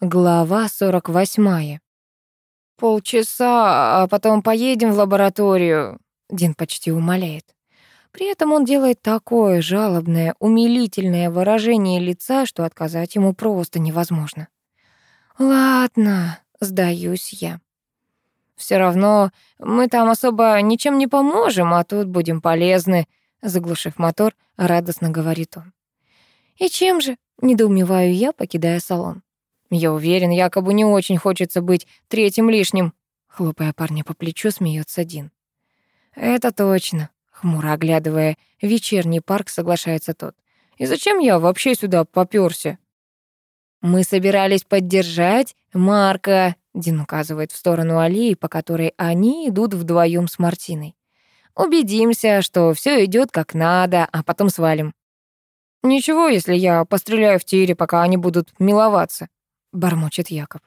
Глава 48. «Полчаса, а потом поедем в лабораторию», — Дин почти умоляет. При этом он делает такое жалобное, умилительное выражение лица, что отказать ему просто невозможно. «Ладно», — сдаюсь я. Все равно мы там особо ничем не поможем, а тут будем полезны», — заглушив мотор, радостно говорит он. «И чем же?» — недоумеваю я, покидая салон. Я уверен, якобы не очень хочется быть третьим лишним. Хлопая парня по плечу, смеется Дин. Это точно. Хмуро оглядывая вечерний парк, соглашается тот. И зачем я вообще сюда попёрся? Мы собирались поддержать Марка, Дин указывает в сторону аллеи, по которой они идут вдвоем с Мартиной. Убедимся, что все идет как надо, а потом свалим. Ничего, если я постреляю в тире, пока они будут миловаться. — бормочет Якоб.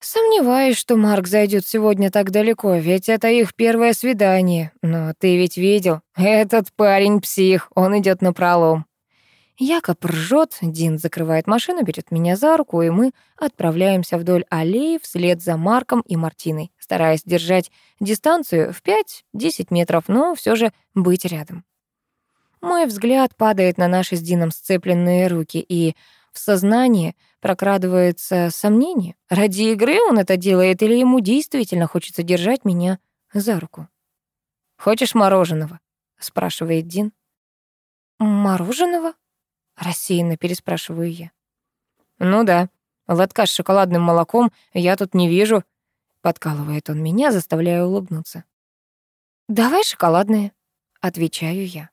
«Сомневаюсь, что Марк зайдет сегодня так далеко, ведь это их первое свидание. Но ты ведь видел, этот парень псих, он идет на пролом». Якоб ржет, Дин закрывает машину, берет меня за руку, и мы отправляемся вдоль аллеи вслед за Марком и Мартиной, стараясь держать дистанцию в 5-10 метров, но все же быть рядом. Мой взгляд падает на наши с Дином сцепленные руки, и в сознании прокрадывается сомнение, ради игры он это делает или ему действительно хочется держать меня за руку. «Хочешь мороженого?» — спрашивает Дин. «Мороженого?» — рассеянно переспрашиваю я. «Ну да, лотка с шоколадным молоком я тут не вижу», — подкалывает он меня, заставляя улыбнуться. «Давай шоколадное», — отвечаю я.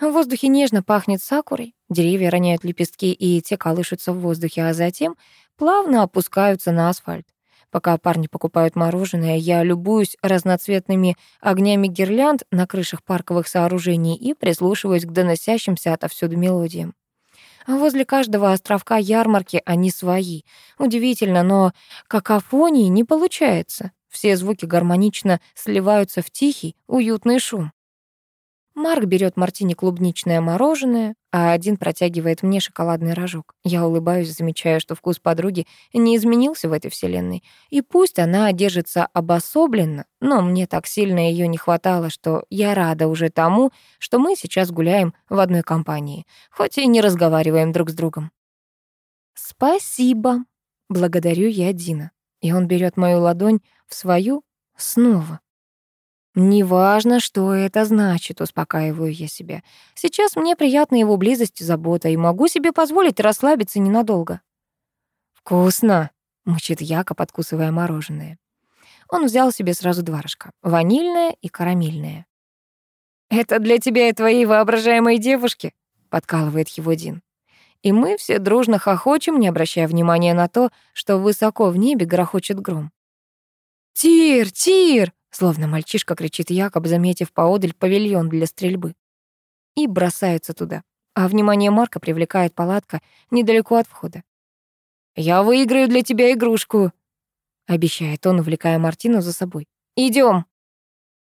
В воздухе нежно пахнет сакурой, деревья роняют лепестки, и те колышутся в воздухе, а затем плавно опускаются на асфальт. Пока парни покупают мороженое, я любуюсь разноцветными огнями гирлянд на крышах парковых сооружений и прислушиваюсь к доносящимся отовсюду мелодиям. Возле каждого островка ярмарки они свои. Удивительно, но какофонии не получается. Все звуки гармонично сливаются в тихий, уютный шум. Марк берет мартини клубничное мороженое, а один протягивает мне шоколадный рожок. Я улыбаюсь, замечая, что вкус подруги не изменился в этой вселенной. И пусть она держится обособленно, но мне так сильно ее не хватало, что я рада уже тому, что мы сейчас гуляем в одной компании, хоть и не разговариваем друг с другом. «Спасибо», — благодарю я Дина. И он берет мою ладонь в свою снова. Неважно, что это значит, успокаиваю я себя. Сейчас мне приятна его близость и забота, и могу себе позволить расслабиться ненадолго. «Вкусно!» — мучит Якоб, откусывая мороженое. Он взял себе сразу два рожка — ванильное и карамельное. «Это для тебя и твоей воображаемой девушки», — подкалывает его Дин. И мы все дружно хохочем, не обращая внимания на то, что высоко в небе грохочет гром. «Тир! Тир!» Словно мальчишка кричит Якоб, заметив поодаль павильон для стрельбы. И бросается туда. А внимание Марка привлекает палатка недалеко от входа. «Я выиграю для тебя игрушку», — обещает он, увлекая Мартину за собой. Идем.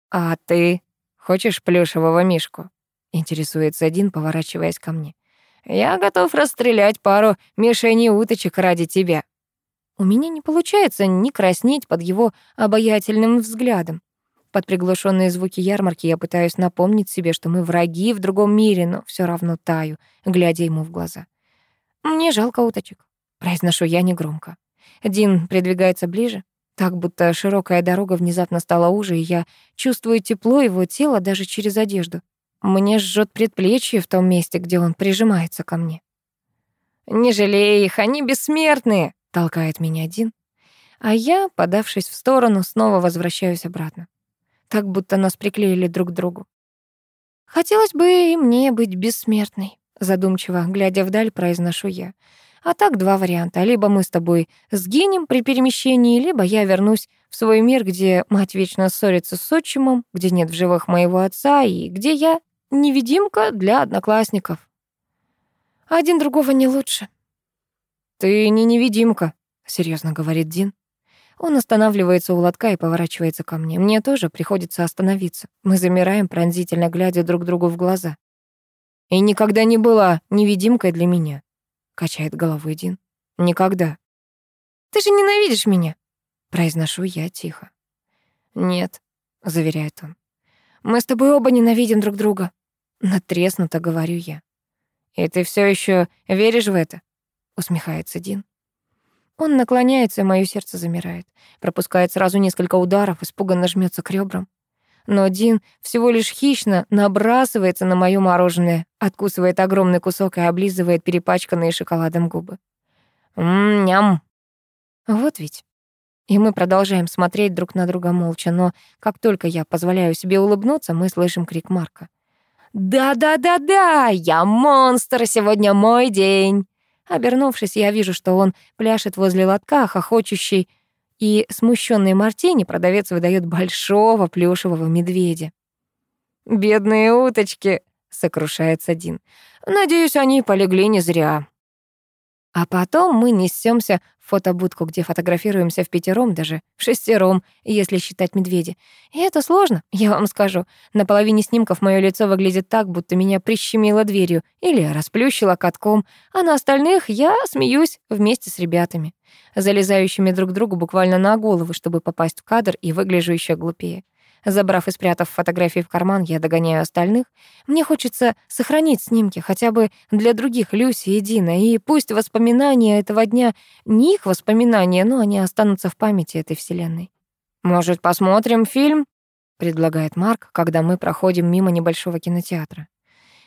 «А ты хочешь плюшевого мишку?» — интересуется один, поворачиваясь ко мне. «Я готов расстрелять пару мишеней уточек ради тебя». У меня не получается не краснеть под его обаятельным взглядом. Под приглушенные звуки ярмарки я пытаюсь напомнить себе, что мы враги в другом мире, но все равно таю, глядя ему в глаза. «Мне жалко уточек», — произношу я негромко. Дин придвигается ближе, так будто широкая дорога внезапно стала уже, и я чувствую тепло его тела даже через одежду. Мне жжет предплечье в том месте, где он прижимается ко мне. «Не жалей их, они бессмертные!» Толкает меня один, а я, подавшись в сторону, снова возвращаюсь обратно. Так будто нас приклеили друг к другу. Хотелось бы и мне быть бессмертной, задумчиво, глядя вдаль, произношу я. А так два варианта. Либо мы с тобой сгинем при перемещении, либо я вернусь в свой мир, где мать вечно ссорится с отчимом, где нет в живых моего отца и где я невидимка для одноклассников. Один другого не лучше. «Ты не невидимка», — серьезно говорит Дин. Он останавливается у лотка и поворачивается ко мне. Мне тоже приходится остановиться. Мы замираем, пронзительно глядя друг другу в глаза. «И никогда не была невидимкой для меня», — качает головой Дин. «Никогда». Ты же ненавидишь меня!» Произношу я тихо. «Нет», — заверяет он. «Мы с тобой оба ненавидим друг друга». Натреснуто говорю я. «И ты все еще веришь в это?» — усмехается Дин. Он наклоняется, и моё сердце замирает. Пропускает сразу несколько ударов, испуганно жмется к ребрам. Но Дин всего лишь хищно набрасывается на моё мороженое, откусывает огромный кусок и облизывает перепачканные шоколадом губы. М-ням. Вот ведь. И мы продолжаем смотреть друг на друга молча, но как только я позволяю себе улыбнуться, мы слышим крик Марка. «Да-да-да-да! Я монстр! Сегодня мой день!» Обернувшись, я вижу, что он пляшет возле лотка, хохочущий, и смущенный Мартини продавец выдает большого плюшевого медведя. «Бедные уточки!» — сокрушается Дин. «Надеюсь, они полегли не зря». А потом мы несемся в фотобудку, где фотографируемся в пятером, даже в шестером, если считать медведя. И это сложно, я вам скажу. На половине снимков мое лицо выглядит так, будто меня прищемило дверью или расплющило катком, а на остальных я смеюсь вместе с ребятами, залезающими друг другу буквально на голову, чтобы попасть в кадр и выгляжу еще глупее. Забрав и спрятав фотографии в карман, я догоняю остальных. Мне хочется сохранить снимки хотя бы для других Люси и Дина, и пусть воспоминания этого дня не их воспоминания, но они останутся в памяти этой вселенной. «Может, посмотрим фильм?» — предлагает Марк, когда мы проходим мимо небольшого кинотеатра.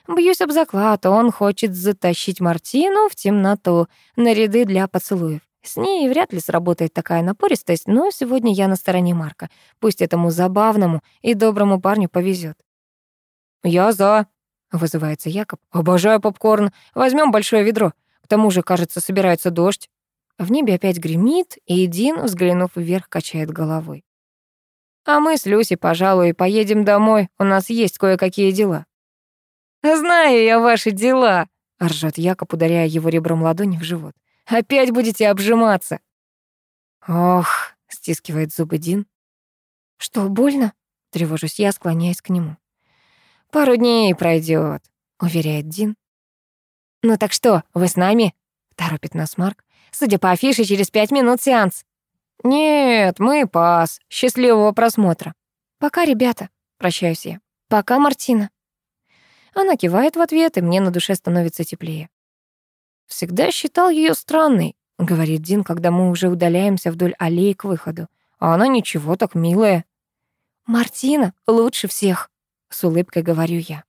Бьюсь об заклад, он хочет затащить Мартину в темноту на ряды для поцелуев. С ней вряд ли сработает такая напористость, но сегодня я на стороне Марка. Пусть этому забавному и доброму парню повезет. «Я за», — вызывается Якоб. «Обожаю попкорн. Возьмем большое ведро. К тому же, кажется, собирается дождь». В небе опять гремит, и Дин, взглянув вверх, качает головой. «А мы с Люси, пожалуй, поедем домой. У нас есть кое-какие дела». «Знаю я ваши дела», — ржет Якоб, ударяя его ребром ладони в живот. Опять будете обжиматься. Ох, стискивает зубы Дин. Что, больно? Тревожусь я, склоняясь к нему. Пару дней пройдет, уверяет Дин. Ну так что, вы с нами? Торопит нас Марк. Судя по афише, через пять минут сеанс. Нет, мы пас. Счастливого просмотра. Пока, ребята. Прощаюсь я. Пока, Мартина. Она кивает в ответ, и мне на душе становится теплее. Всегда считал ее странной, говорит Дин, когда мы уже удаляемся вдоль аллеи к выходу. А она ничего так милая. Мартина лучше всех, с улыбкой говорю я.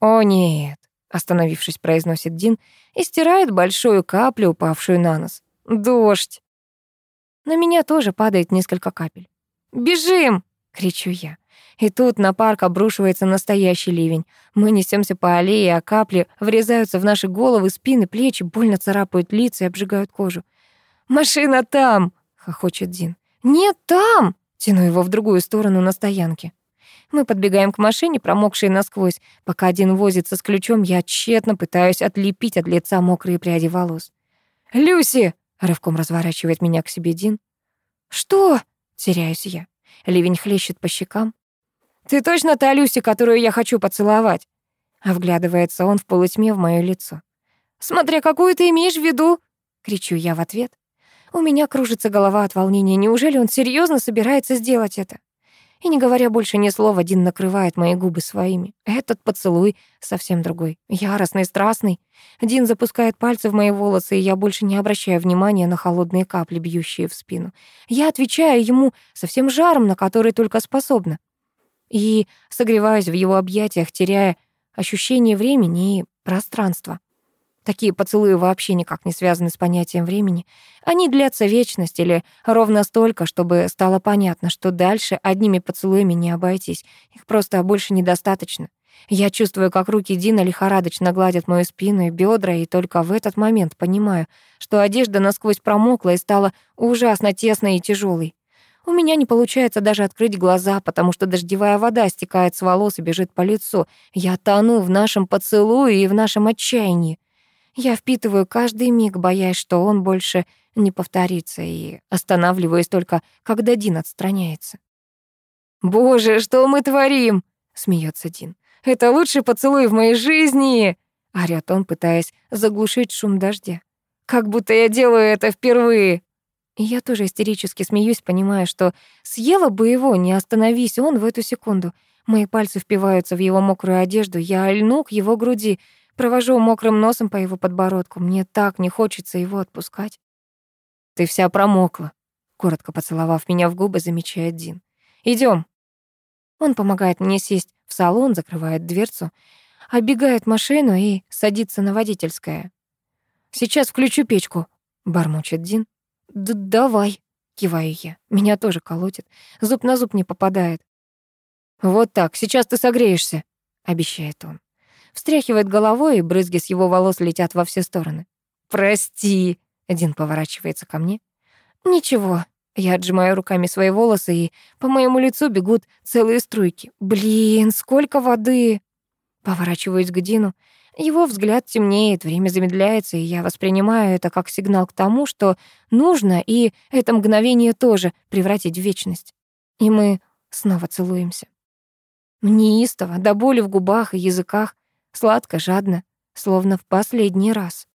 О нет, остановившись, произносит Дин и стирает большую каплю, упавшую на нос. Дождь. На меня тоже падает несколько капель. «Бежим!» — кричу я. И тут на парк обрушивается настоящий ливень. Мы несемся по аллее, а капли врезаются в наши головы, спины, плечи, больно царапают лица и обжигают кожу. «Машина там!» — хохочет Дин. «Нет, там!» — тяну его в другую сторону на стоянке. Мы подбегаем к машине, промокшей насквозь. Пока один возится с ключом, я тщетно пытаюсь отлепить от лица мокрые пряди волос. «Люси!» — рывком разворачивает меня к себе Дин. «Что?» — теряюсь я. Ливень хлещет по щекам. «Ты точно та Люси, которую я хочу поцеловать?» Вглядывается он в полутьме в моё лицо. «Смотря какую ты имеешь в виду!» Кричу я в ответ. У меня кружится голова от волнения. Неужели он серьезно собирается сделать это? И не говоря больше ни слова, Дин накрывает мои губы своими. Этот поцелуй совсем другой, яростный, страстный. Дин запускает пальцы в мои волосы, и я больше не обращаю внимания на холодные капли, бьющие в спину. Я отвечаю ему со всем жаром, на который только способна и согреваюсь в его объятиях, теряя ощущение времени и пространства. Такие поцелуи вообще никак не связаны с понятием времени. Они длятся вечность или ровно столько, чтобы стало понятно, что дальше одними поцелуями не обойтись. Их просто больше недостаточно. Я чувствую, как руки Дина лихорадочно гладят мою спину и бедра, и только в этот момент понимаю, что одежда насквозь промокла и стала ужасно тесной и тяжелой. У меня не получается даже открыть глаза, потому что дождевая вода стекает с волос и бежит по лицу. Я тону в нашем поцелуе и в нашем отчаянии. Я впитываю каждый миг, боясь, что он больше не повторится, и останавливаюсь только, когда Дин отстраняется. «Боже, что мы творим?» — смеется Дин. «Это лучший поцелуй в моей жизни!» — орёт он, пытаясь заглушить шум дождя. «Как будто я делаю это впервые!» Я тоже истерически смеюсь, понимая, что съела бы его, не остановись он в эту секунду. Мои пальцы впиваются в его мокрую одежду, я льну к его груди, провожу мокрым носом по его подбородку. Мне так не хочется его отпускать. «Ты вся промокла», — коротко поцеловав меня в губы, замечает Дин. Идем. Он помогает мне сесть в салон, закрывает дверцу, оббегает машину и садится на водительское. «Сейчас включу печку», — бормочет Дин. Д «Давай», — киваю я. Меня тоже колотит. Зуб на зуб не попадает. «Вот так, сейчас ты согреешься», — обещает он. Встряхивает головой, и брызги с его волос летят во все стороны. «Прости», — Дин поворачивается ко мне. «Ничего», я отжимаю руками свои волосы, и по моему лицу бегут целые струйки. Блин, сколько воды! Поворачиваюсь к Дину. Его взгляд темнеет, время замедляется, и я воспринимаю это как сигнал к тому, что нужно и это мгновение тоже превратить в вечность. И мы снова целуемся. Неистово, до боли в губах и языках, сладко, жадно, словно в последний раз.